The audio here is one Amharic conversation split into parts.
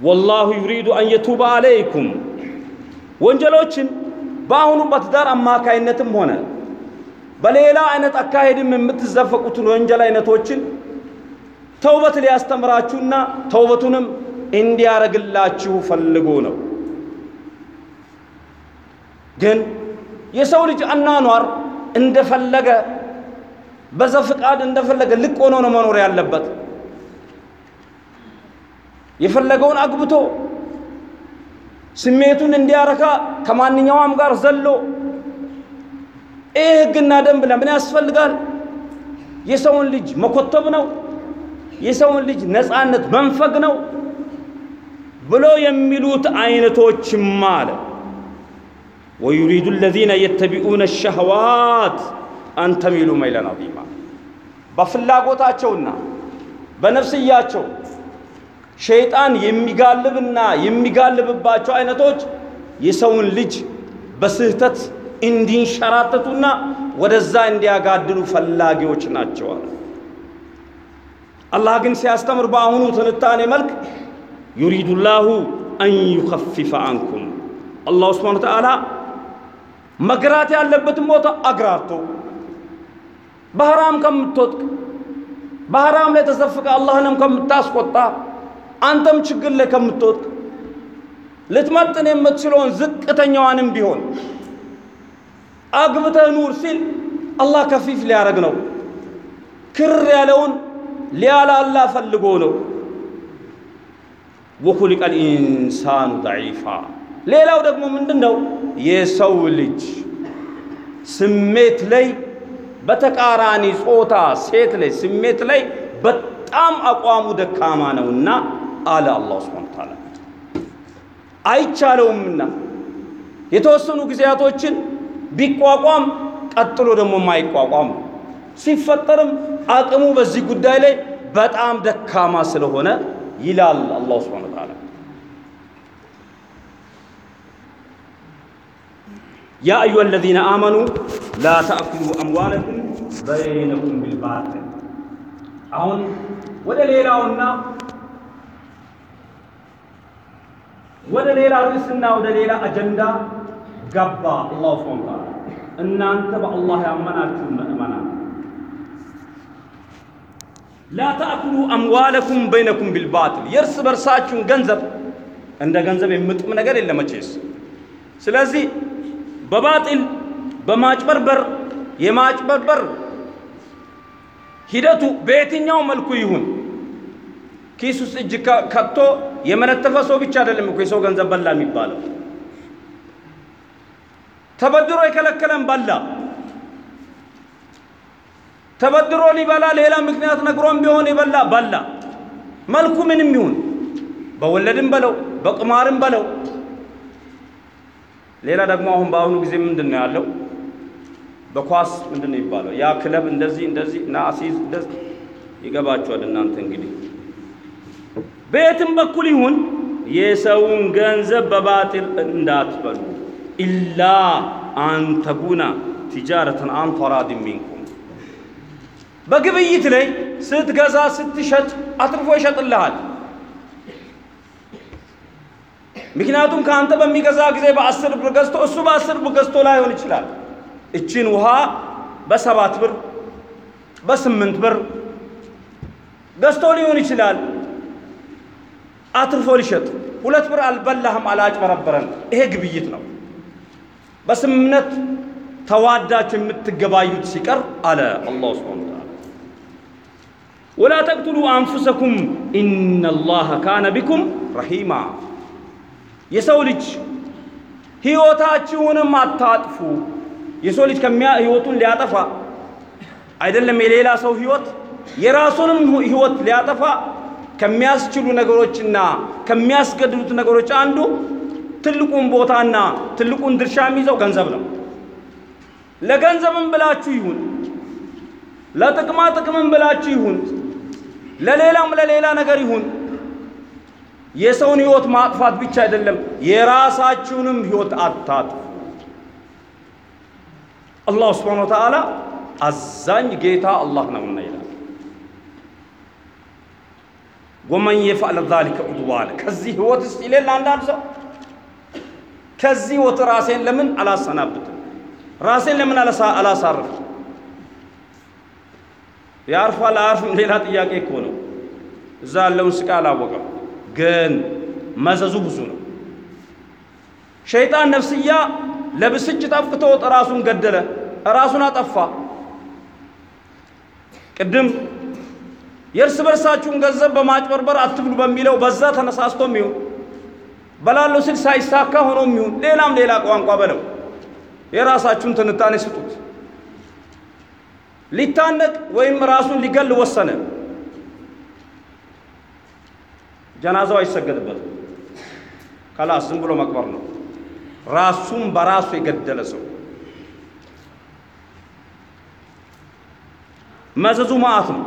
ወላሁ ዩሪዱ አን የቱበ አለይኩም ወንጀሎችን በአሁኑ በትዳር አማካይነትም ሆነ በሌላ አይነት አካሄድም የምትዘፈቁትን ወንጀል አይነቶችን ተውበት ሊያስተምራችሁና ተውበቱንም እንዲያረግላችሁ ፈልጎ ነው። ግን የሰው ልጅ አኗኗር እንደፈለገ በዘፍቃድ እንደፈለገ ልቅ ሆኖ ነው መኖር ያለበት። የፈለገውን አግብቶ ስሜቱን እንዲያረካ ከማንኛውም ጋር ዘሎ ይህ ሕግና ደንብ ለምን ያስፈልጋል? የሰውን ልጅ መኮተብ ነው፣ የሰውን ልጅ ነፃነት መንፈግ ነው? ብሎ የሚሉት አይነቶችማ አለ። ወዩሪዱ አለዚነ የተቢኡነ ሸህዋት አን ተሚሉ መይለን ዐዚማ በፍላጎታቸውና በነፍስያቸው ሸይጣን የሚጋልብና የሚጋልብባቸው አይነቶች የሰውን ልጅ በስህተት እንዲንሸራተቱና ወደዛ እንዲያጋድሉ ፈላጊዎች ናቸዋል። አላህ ግን ሲያስተምር በአሁኑ ትንታኔ መልክ ዩሪዱ ላሁ አን ዩኸፊፈ አንኩም አላሁ ስብሓነ ወተዓላ መግራት ያለበትን ቦታ አግራርቶ በሐራም ከምትወጥቅ በሐራም ላይ ተዘፍቀ አላህንም ከምታስቆጣ አንተም ችግር ላይ ከምትወጥቅ ልትመጥን የምትችለውን ዝቅተኛዋንም ቢሆን አግብተህ ኑር ሲል አላህ ከፊፍ ሊያደርግ ነው። ክር ያለውን ሊያላላ ፈልጎ ነው። ወኹሊቀ ልኢንሳኑ ደዒፋ። ሌላው ደግሞ ምንድን ነው? የሰው ልጅ ስሜት ላይ በተቃራኒ ጾታ ሴት ላይ ስሜት ላይ በጣም አቋሙ ደካማ ነውና አለ አላሁ ስብሓነ ወተዓላ አይቻለውምና የተወሰኑ ጊዜያቶችን ቢቋቋም ቀጥሎ ደግሞ የማይቋቋም ሲፈጠርም አቅሙ በዚህ ጉዳይ ላይ በጣም ደካማ ስለሆነ ይላል አላሁ ስብሓነ ወተዓላ። ያ አዩሃ አለዚነ አመኑ ላ ተእኩሉ አምዋለኩም በይነኩም ቢልባጢል። አሁን ወደ ሌላውና ወደ ሌላ ርዕስና ወደ ሌላ አጀንዳ ገባ አላሁ ወተዓላ። እናንተ በአላህ ያመናችሁ ምእመናን ላ ተእኩሉ አምዋለኩም በይነኩም ቢልባጢል፣ የእርስ በርሳችሁን ገንዘብ እንደ ገንዘብ የምጥም ነገር የለም መቼስ። ስለዚህ በባጢል በማጭበርበር የማጭበርበር ሂደቱ በየትኛው መልኩ ይሁን ኪስ ውስጥ እጅ ከቶ የመነተፈ ሰው ብቻ አይደለም እኮ የሰው ገንዘብ በላ የሚባለው። ተበድሮ የከለከለን በላ። ተበድሮ ሊበላ ሌላ ምክንያት ነግሮም ቢሆን የበላ በላ። መልኩ ምንም ይሁን በወለድም በለው በቁማርም በለው። ሌላ ደግሞ አሁን በአሁኑ ጊዜ ምንድን ነው ያለው? በኳስ ምንድን ነው ይባለው? ያ ክለብ እንደዚህ እንደዚህ እና አሲዝ እንደዚህ ይገባችኋል እናንተ እንግዲህ በየትም በኩል ይሁን የሰውን ገንዘብ በባጢል እንዳትበሉ ኢላ አንተጉና ቲጃረተን አን ተራዲን ሚንኩም በግብይት ላይ ስትገዛ ስትሸጥ አትርፎ ይሸጥልሃል። ምክንያቱም ከአንተ በሚገዛ ጊዜ በአስር ብር ገዝቶ እሱ በአስር ብር ገዝቶ ላይሆን ይችላል። እችን ውሃ በሰባት ብር በስምንት ብር ገዝቶ ሊሆን ይችላል። አትርፎ ሊሸጥ ሁለት ብር አልበላህም፣ አላጭበረበረም። ይሄ ግብይት ነው። በስምምነት ተዋዳችሁ የምትገባዩት ሲቀር አለ አላሁ ስብሓነ ወተዓላ ወላ ተቅቱሉ አንፉሰኩም ኢነላሃ ካነ ቢኩም ረሂማ። የሰው ልጅ ህይወታችሁንም አታጥፉ። የሰው ልጅ ከሚያ ህይወቱን ሊያጠፋ አይደለም የሌላ ሰው ህይወት የራሱንም ህይወት ሊያጠፋ ከሚያስችሉ ነገሮችና ከሚያስገድዱት ነገሮች አንዱ ትልቁን ቦታና ትልቁን ድርሻ የሚይዘው ገንዘብ ነው። ለገንዘብም ብላችሁ ይሁን ለጥቅማ ጥቅምም ብላችሁ ይሁን ለሌላም ለሌላ ነገር ይሁን የሰውን ህይወት ማጥፋት ብቻ አይደለም፣ የራሳችሁንም ህይወት አታጥፉ። አላሁ ስብሓነ ወተዓላ አዛኝ ጌታ አላህ ነውና ይላል። ወመን የፍዐል ዛሊከ ዑድዋን ከዚህ ህይወት ውስጥ ይሌል አንዳንድ ሰው ከዚህ ህይወት ራሴን ለምን አላሰናብትም? ራሴን ለምን አላሳርፍ? ያርፋል አያርፍም ሌላ ጥያቄ እኮ ነው። እዛ ያለውን ስቃይ አላወቀም፣ ግን መዘዙ ብዙ ነው። ሸይጣን ነፍስያ ለብስጭት አፍክቶት ራሱን ገደለ፣ ራሱን አጠፋ። ቅድም የእርስ በርሳችሁን ገንዘብ በማጭበርበር አትብሉ በሚለው በዛ ተነሳስቶም ይሁን በላለው ስል ሳይሳካ ሆኖም ይሁን ሌላም ሌላ ቋንቋ በለው የራሳችሁን ትንታኔ ስጡት። ሊታነቅ ወይም ራሱን ሊገል ወሰነ። ጀናዛው አይሰገድበትም። ከላስ ዝም ብሎ መቅበር ነው። ራሱን በራሱ የገደለ ሰው መዘዙ መዓት ነው።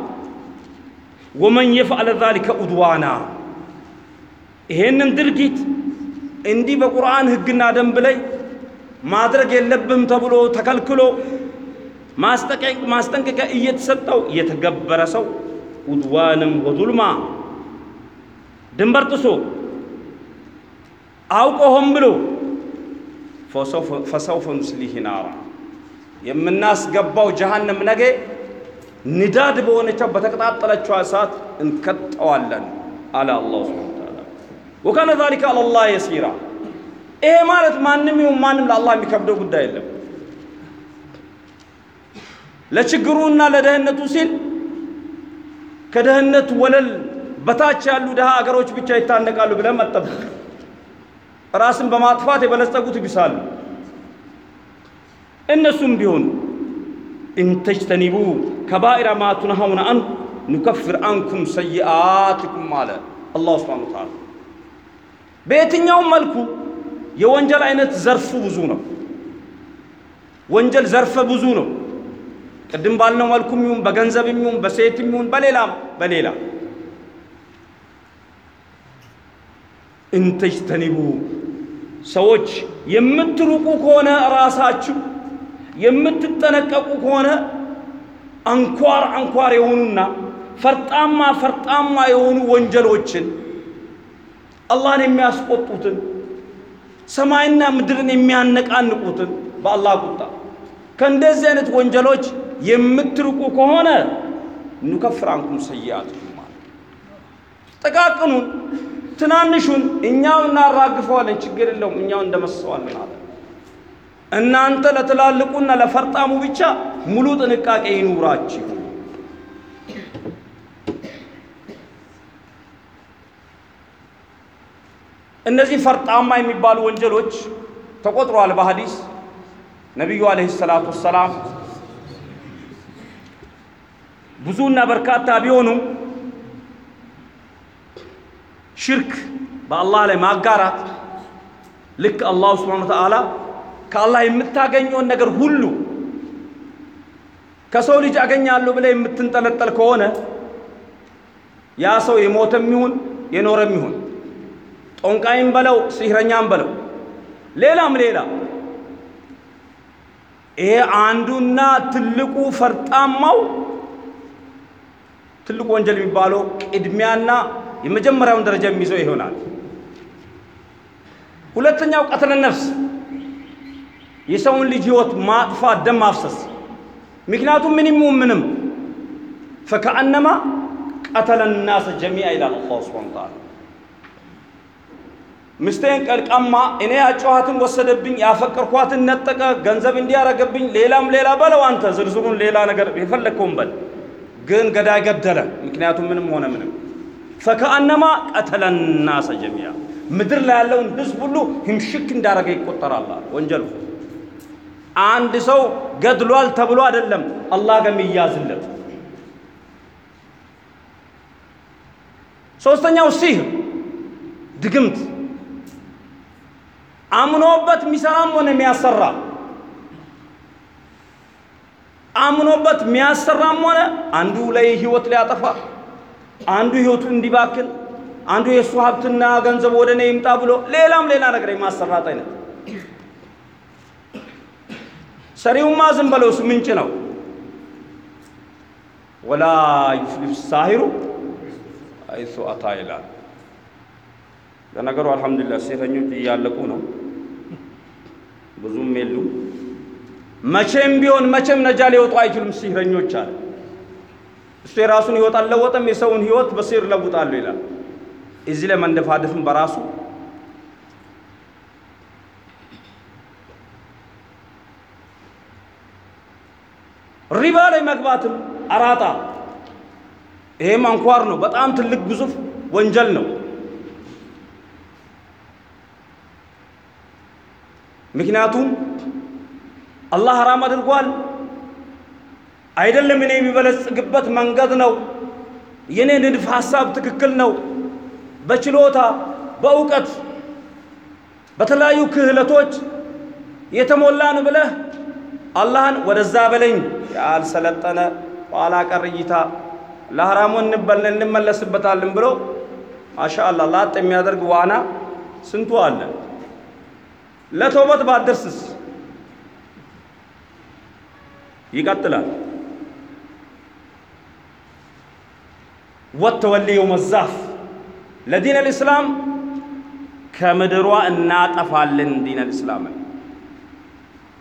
ወመን የፍዐለ ዛሊከ ዑድዋና። ይሄንን ድርጊት እንዲህ በቁርአን ሕግና ደንብ ላይ ማድረግ የለብህም ተብሎ ተከልክሎ ማስጠንቀቂያ እየተሰጠው እየተገበረ ሰው ዑድዋንም ወዙልማ። ድንበር ጥሶ አውቆ ሆን ብሎ ፈሰውፈ ኑስሊህ ናራ። የምናስገባው ጀሃነም ነገ ንዳድ በሆነችው በተቀጣጠለችው እሳት እንከጠዋለን አለ አላሁ ስብሐነ ወተዓላ። ወካነ ዛሊከ አለላህ የሲራ። ይሄ ማለት ማንም ይሁን ማንም ለአላህ የሚከብደው ጉዳይ የለም። ለችግሩና ለደህንነቱ ሲል ከደህንነት ወለል በታች ያሉ ድሃ አገሮች ብቻ ይታነቃሉ ብለን መጠበቅ ራስን በማጥፋት የበለጸጉት ይብሳሉ። እነሱም ቢሆኑ እንተጅተኒቡ ከባኢረ ማ ቱንሀውነ አንሁ ኑከፍር አንኩም ሰይአትኩም አለ አላሁ ስብሓነሁ ወተዓላ። በየትኛውም መልኩ የወንጀል አይነት ዘርፉ ብዙ ነው። ወንጀል ዘርፈ ብዙ ነው። ቅድም ባልነው መልኩም ይሁን በገንዘብም ይሁን በሴትም ይሁን በሌላም በሌላ እንተጅተኒቡ ሰዎች የምትሩቁ ከሆነ ራሳችሁ የምትጠነቀቁ ከሆነ አንኳር አንኳር የሆኑና ፈርጣማ ፈርጣማ የሆኑ ወንጀሎችን አላህን የሚያስቆጡትን ሰማይና ምድርን የሚያነቃንቁትን በአላህ ቁጣ ከእንደዚህ አይነት ወንጀሎች የምትርቁ ከሆነ ኑከፍር አንኩም ሰይአትኩም ጥቃቅኑን ትናንሹን እኛው እናራግፈዋለን፣ ችግር የለውም እኛው እንደመሰዋለን አለ። እናንተ ለትላልቁና ለፈርጣሙ ብቻ ሙሉ ጥንቃቄ ይኑራችሁ። እነዚህ ፈርጣማ የሚባሉ ወንጀሎች ተቆጥረዋል በሐዲስ ነቢዩ አለይሂ ሰላቱ ወሰላም ብዙና በርካታ ቢሆኑም ሽርክ በአላህ ላይ ማጋራት ልክ አላሁ ስብሓነሁ ወተዓላ ከአላህ የምታገኘውን ነገር ሁሉ ከሰው ልጅ አገኛለሁ ብለህ የምትንጠለጠል ከሆነ ያ ሰው የሞተም ይሁን የኖረም ይሁን ጦንቃይም በለው ሲህረኛም በለው ሌላም ሌላ ይሄ አንዱና ትልቁ ፈርጣማው ትልቁ ወንጀል የሚባለው ቅድሚያና የመጀመሪያውን ደረጃ የሚይዘው ይሆናል። ሁለተኛው ቀትለ ነፍስ የሰውን ልጅ ህይወት ማጥፋት፣ ደም ማፍሰስ። ምክንያቱም ምንም ምንም ፈከአነማ ቀተለ ናሰ ጀሚዓ ይላል አላሁ ሱብሓነሁ ወተዓላ። ምስቴን ቀልቃማ፣ እኔ ያጨኋትን ወሰደብኝ፣ ያፈቀርኳትን ነጠቀ፣ ገንዘብ እንዲያረገብኝ፣ ሌላም ሌላ በለው አንተ ዝርዝሩን ሌላ ነገር የፈለግከውን በል፣ ግን ገዳይ ገደለ። ምክንያቱም ምንም ሆነ ምንም ፈከአነማ ቀተለ ናሰ ጀሚዓ ምድር ላይ ያለውን ህዝብ ሁሉ ህምሽክ እንዳረገ ይቆጠራል ወንጀሉ። አንድ ሰው ገድሏል ተብሎ አይደለም አላህ ጋር የሚያዝለት። ሶስተኛው ሲህር ድግምት፣ አምኖበት የሚሰራም ሆነ የሚያሰራ አምኖበት የሚያሰራም ሆነ አንዱ ላይ ህይወት ሊያጠፋ አንዱ ህይወቱ እንዲባክን አንዱ የእሱ ሀብትና ገንዘብ ወደ እኔ ይምጣ ብሎ ሌላም ሌላ ነገር የማሰራት አይነት ሰሪውማ ዝም በለው እሱ ምንጭ ነው። ወላ ዩፍሊሁ ሳሂሩ ሐይሱ አታ ይላል። ለነገሩ አልሐምዱሊላህ ሴተኞች እያለቁ ነው፣ ብዙም የሉም። መቼም ቢሆን መቼም ነጃ ሊወጡ አይችሉም ሲህረኞች አለ። እሱ የራሱን ህይወት አልለወጠም፣ የሰውን ህይወት በሲህር ለውጣለሁ ይላል። እዚህ ላይ መንደፋደፍም በራሱ ሪባ ላይ መግባትም አራጣ፣ ይሄም አንኳር ነው። በጣም ትልቅ ግዙፍ ወንጀል ነው። ምክንያቱም አላህ ሐራም አድርጓል። አይደለም እኔ የሚበለጽግበት መንገድ ነው። የኔ ንድፍ ሐሳብ ትክክል ነው። በችሎታ በእውቀት በተለያዩ ክህለቶች የተሞላን ብለህ አላህን ወደዛ በለኝ ያልሰለጠነ ኋላ ቀር እይታ ለሐራሙ እንመለስበታለን ብሎ ማሻአላህ ላጥ የሚያደርግ ዋና ስንቱ አለ። ለተውበት ባደርስስ ይቀጥላል። ወተወሊ የውመ ዛፍ ለዲን አልእስላም ከምድሯ እናጠፋለን ዲን አልእስላምን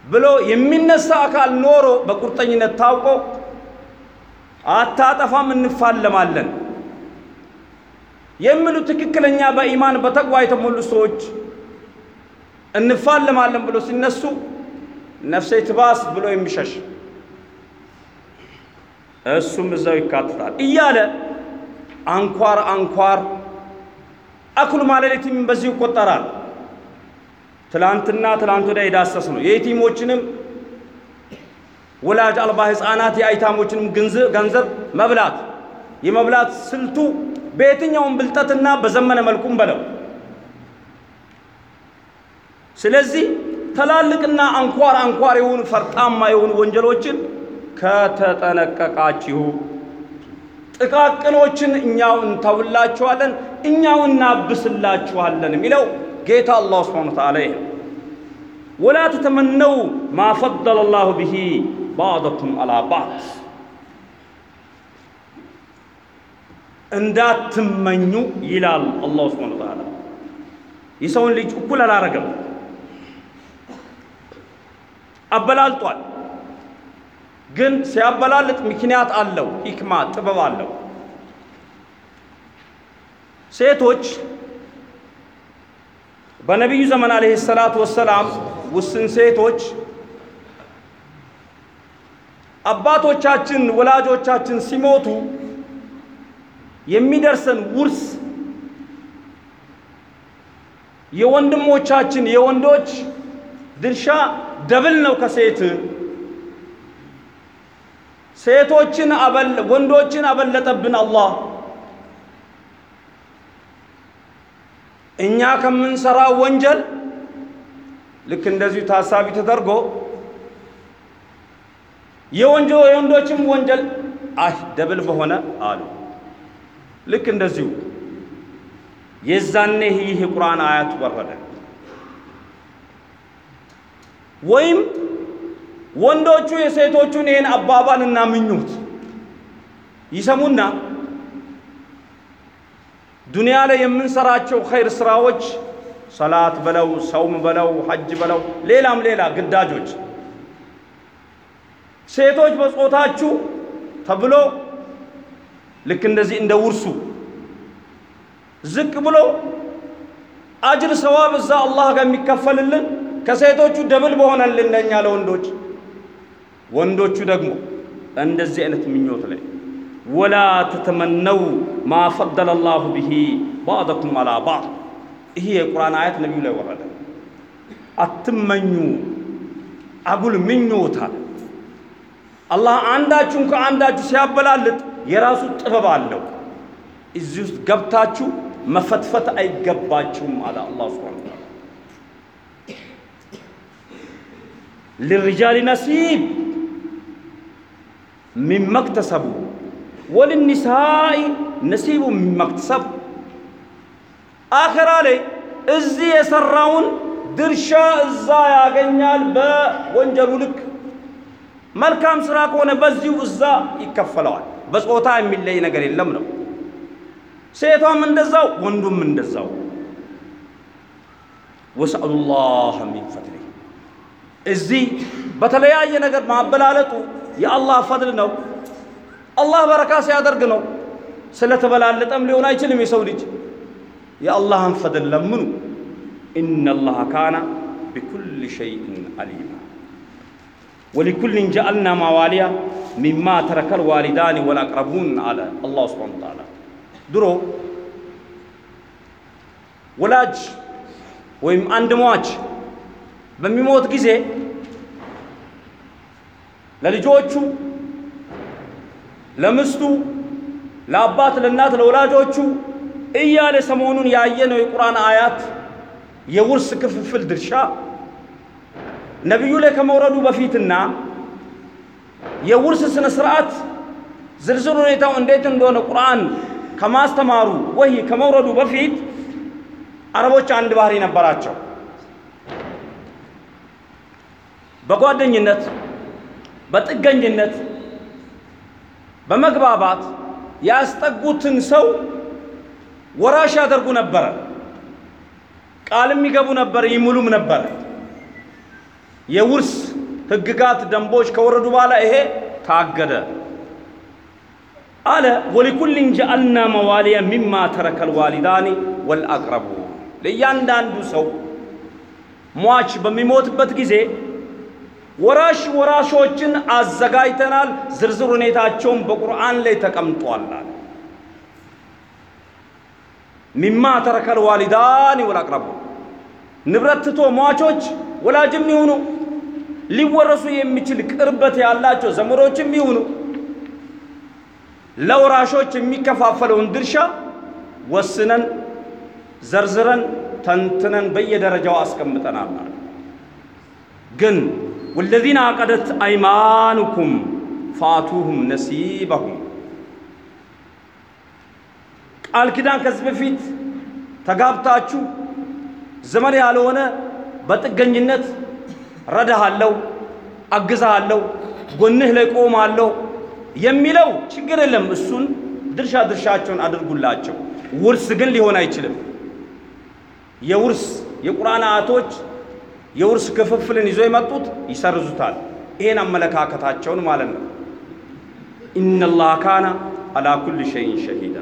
ብሎ የሚነሳ አካል ኖሮ በቁርጠኝነት ታውቆ አታጠፋም እንፋለማለን የሚሉ ትክክለኛ በኢማን በተቅዋ የተሞሉ ሰዎች እንፋለማለን ብሎ ሲነሱ ነፍሴ ትባስ ብሎ የሚሸሽ እሱም እዛው ይካትታል እያለ አንኳር አንኳር አኩል ማለሌትም በዚህ ይቆጠራል። ትላንትና ትላንት ወዲያ የዳሰስ ነው። የየቲሞችንም ወላጅ አልባ ሕፃናት የአይታሞችንም ገንዘብ መብላት የመብላት ስልቱ በየትኛውም ብልጠትና በዘመነ መልኩም በለው። ስለዚህ ትላልቅና አንኳር አንኳር የሆኑ ፈርጣማ የሆኑ ወንጀሎችን ከተጠነቀቃችሁ ጥቃቅኖችን እኛው እንተውላችኋለን፣ እኛው እናብስላችኋለን የሚለው ጌታ አላህ ሱብሓነሁ ወተዓላ ይሄ ወላ ተተመነው ማ ፈደለ ላሁ ብሂ ባዕደኩም አላ ባዕድ እንዳትመኙ ይላል አላህ ሱብሓነሁ ወተዓላ። የሰውን ልጅ እኩል አላረገም፣ አበላልጧል። ግን ሲያበላልጥ ምክንያት አለው፣ ሂክማ ጥበብ አለው። ሴቶች በነቢዩ ዘመን አለይሂ ሰላቱ ወሰላም ውስን ሴቶች አባቶቻችን ወላጆቻችን ሲሞቱ የሚደርሰን ውርስ የወንድሞቻችን የወንዶች ድርሻ double ነው ከሴት ሴቶችን ወንዶችን አበለጠብን አላህ። እኛ ከምንሰራው ወንጀል ልክ እንደዚሁ ታሳቢ ተደርጎ የወንጆ የወንዶችም ወንጀል አይ double በሆነ አሉ። ልክ እንደዚሁ የዛኔ ይህ የቁርአን አያት ወረደ። ወይም ወንዶቹ የሴቶቹን ይህን አባባልና ምኞት ይሰሙና ዱንያ ላይ የምንሰራቸው ኸይር ስራዎች ሰላት በለው ሰውም በለው ሐጅ በለው ሌላም ሌላ ግዳጆች። ሴቶች በጾታችሁ ተብሎ ልክ እንደዚህ እንደ ውርሱ ዝቅ ብሎ أجر ثواب እዛ አላህ ጋር የሚከፈልልን ከሴቶቹ double በሆነልን ለእኛ ለወንዶች። ወንዶቹ ደግሞ እንደዚህ አይነት ምኞት ላይ ولا تتمنوا ما فضل الله به بعضكم على بعض። ይህ የቁርአን አያት ነቢዩ ላይ ወረደ። አትመኙ አጉል ምኞታል። አላህ አንዳችሁን ከአንዳችሁ ሲያበላልጥ የራሱ ጥበብ አለው። እዚህ ውስጥ ገብታችሁ መፈትፈት አይገባችሁም አለ አላህ ሱብሓነሁ ወተዓላ። ልሪጃሊ ነሲብ ሚማ እክተሰቡ ወልኒሳኢ ነሲቡ እክተሰቡ። አኸራ ላይ እዚህ የሰራውን ድርሻ እዛ ያገኛል በወንጀሉ ልክ። መልካም ስራ ከሆነ በዚሁ እዛ ይከፈለዋል። በጾታ የሚለይ ነገር የለም ነው። ሴቷም እንደዛው፣ ወንዱም እንደዛው። ወስአሉላህ ሚን ፈድሊ እዚህ በተለያየ ነገር ማበላለጡ የአላህ ፈድል ነው። አላህ በረካ ሲያደርግ ነው። ስለተበላለጠም ሊሆን አይችልም። የሰው ልጅ የአላህን ፈድል ለምኑ። ኢነላሃ ካነ ቢኩል ሸይእን አሊማ ወሊኩልን ጀዐልና ማዋሊያ ሚማ ተረከል ዋሊዳኒ ወልአቅረቡን አለ አላሁ ሱብሓነሁ ወተዓላ። ድሮ ወላጅ ወይም አንድ ሟች በሚሞት ጊዜ ለልጆቹ፣ ለምስቱ፣ ለአባት፣ ለእናት፣ ለወላጆቹ እያለ ሰሞኑን ያየነው የቁርአን አያት የውርስ ክፍፍል ድርሻ ነቢዩ ላይ ከመውረዱ በፊትና የውርስ ስነ ስርዓት ዝርዝር ሁኔታው እንዴት እንደሆነ ቁርአን ከማስተማሩ ወህይ ከመውረዱ በፊት አረቦች አንድ ባህሪ ነበራቸው። በጓደኝነት በጥገኝነት በመግባባት ያስጠጉትን ሰው ወራሽ ያደርጉ ነበረ። ቃልም ይገቡ ነበር፣ ይምሉም ነበር። የውርስ ህግጋት፣ ደንቦች ከወረዱ በኋላ ይሄ ታገደ አለ። ወሊኩልን ጀዐልና መዋሊያ ሚማ ተረከል ዋሊዳኒ ወልአቅረቡ ለእያንዳንዱ ሰው ሟች በሚሞትበት ጊዜ ወራሽ ወራሾችን አዘጋጅተናል። ዝርዝር ሁኔታቸውን በቁርአን ላይ ተቀምጧል። ሚማ ተረከል ዋሊዳኒ ወልአቅረቡ ንብረት ትቶ ሟቾች ወላጅም ይሁኑ ሊወረሱ የሚችል ቅርበት ያላቸው ዘመዶችም ይሁኑ ለወራሾች የሚከፋፈለውን ድርሻ ወስነን ዘርዝረን ተንትነን በየደረጃው አስቀምጠናል። ግን ወለዚነ አቀደት አይማኑኩም ፋቱሁም ነሲበሁም ቃል ኪዳን ከዚህ በፊት ተጋብታችሁ ዘመድ ያልሆነ በጥገኝነት ረዳሃለሁ፣ አግዛሃለሁ፣ ጎንህ ላይ ቆማለሁ የሚለው ችግር የለም። እሱን ድርሻ ድርሻቸውን አድርጉላቸው። ውርስ ግን ሊሆን አይችልም። የውርስ የቁርአን አያቶች የውርስ ክፍፍልን ይዞ የመጡት ይሰርዙታል። ይሄን አመለካከታቸውን ማለት ነው። ኢነላህ ካነ አላ ኩል ሸይን ሸሂዳ